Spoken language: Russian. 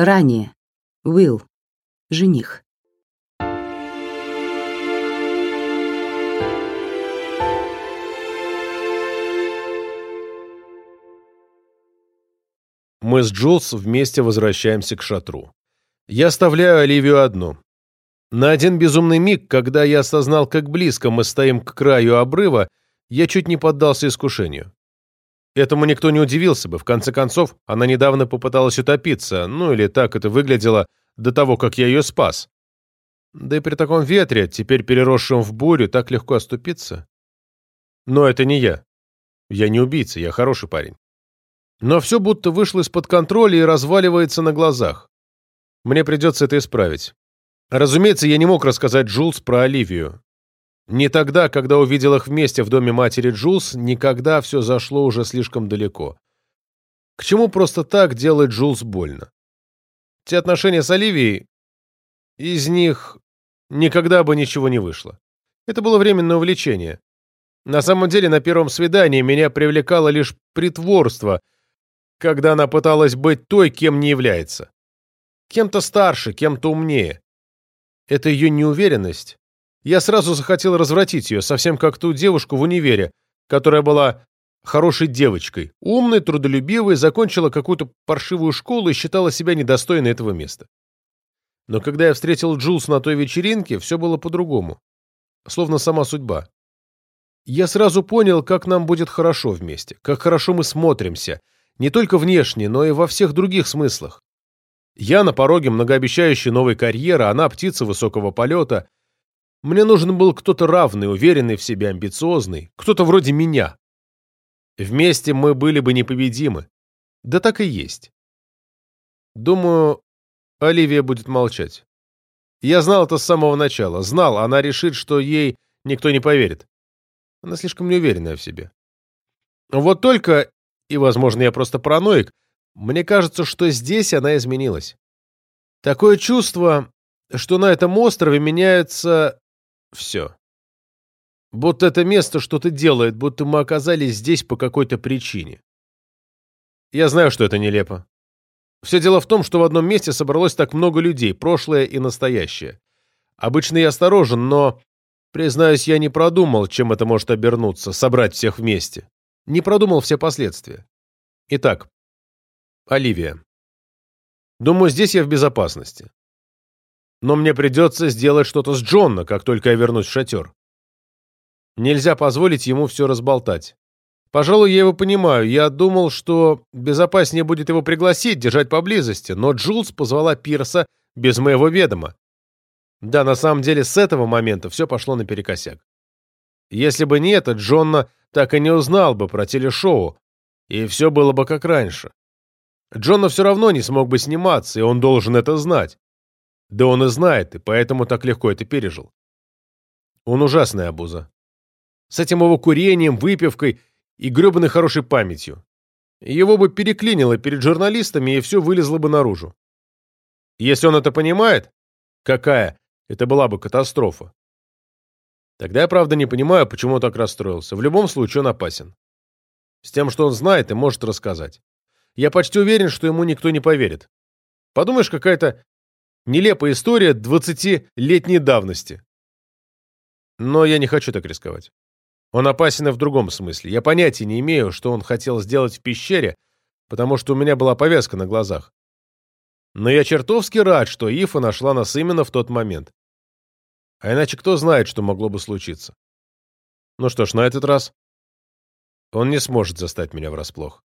Ранее. Уилл. Жених. Мы с Джулс вместе возвращаемся к шатру. Я оставляю Оливию одну. На один безумный миг, когда я осознал, как близко мы стоим к краю обрыва, я чуть не поддался искушению. Этому никто не удивился бы. В конце концов, она недавно попыталась утопиться, ну или так это выглядело до того, как я ее спас. Да и при таком ветре, теперь переросшем в бурю, так легко оступиться. Но это не я. Я не убийца, я хороший парень. Но все будто вышло из-под контроля и разваливается на глазах. Мне придется это исправить. Разумеется, я не мог рассказать Джулс про Оливию. Не тогда, когда увидел их вместе в доме матери Джулс, никогда все зашло уже слишком далеко. К чему просто так делать Джулс больно? Те отношения с Оливией, из них никогда бы ничего не вышло. Это было временное увлечение. На самом деле, на первом свидании меня привлекало лишь притворство, когда она пыталась быть той, кем не является. Кем-то старше, кем-то умнее. Это ее неуверенность. Я сразу захотел развратить ее, совсем как ту девушку в универе, которая была хорошей девочкой, умной, трудолюбивой, закончила какую-то паршивую школу и считала себя недостойной этого места. Но когда я встретил Джулс на той вечеринке, все было по-другому. Словно сама судьба. Я сразу понял, как нам будет хорошо вместе, как хорошо мы смотримся, не только внешне, но и во всех других смыслах. Я на пороге многообещающей новой карьеры, она птица высокого полета. Мне нужен был кто-то равный, уверенный в себе, амбициозный, кто-то вроде меня. Вместе мы были бы непобедимы. Да так и есть. Думаю, Оливия будет молчать. Я знал это с самого начала. Знал, она решит, что ей никто не поверит. Она слишком неуверенная в себе. Вот только, и, возможно, я просто параноик, мне кажется, что здесь она изменилась. Такое чувство, что на этом острове меняется все. Будто это место что-то делает, будто мы оказались здесь по какой-то причине. Я знаю, что это нелепо. Все дело в том, что в одном месте собралось так много людей, прошлое и настоящее. Обычно я осторожен, но, признаюсь, я не продумал, чем это может обернуться, собрать всех вместе. Не продумал все последствия. Итак, Оливия. Думаю, здесь я в безопасности. Но мне придется сделать что-то с Джонна, как только я вернусь в шатер. Нельзя позволить ему все разболтать. Пожалуй, я его понимаю. Я думал, что безопаснее будет его пригласить, держать поблизости, но Джулс позвала Пирса без моего ведома. Да, на самом деле, с этого момента все пошло наперекосяк. Если бы не это, Джонна так и не узнал бы про телешоу, и все было бы как раньше. Джонна все равно не смог бы сниматься, и он должен это знать. Да он и знает, и поэтому так легко это пережил. Он ужасная обуза. С этим его курением, выпивкой и гребаной хорошей памятью. Его бы переклинило перед журналистами, и все вылезло бы наружу. Если он это понимает, какая, это была бы катастрофа. Тогда я, правда, не понимаю, почему он так расстроился. В любом случае, он опасен. С тем, что он знает и может рассказать. Я почти уверен, что ему никто не поверит. Подумаешь, какая-то нелепая история двадцатилетней давности. Но я не хочу так рисковать. Он опасен и в другом смысле. Я понятия не имею, что он хотел сделать в пещере, потому что у меня была повязка на глазах. Но я чертовски рад, что Ифа нашла нас именно в тот момент. А иначе кто знает, что могло бы случиться. Ну что ж, на этот раз он не сможет застать меня врасплох.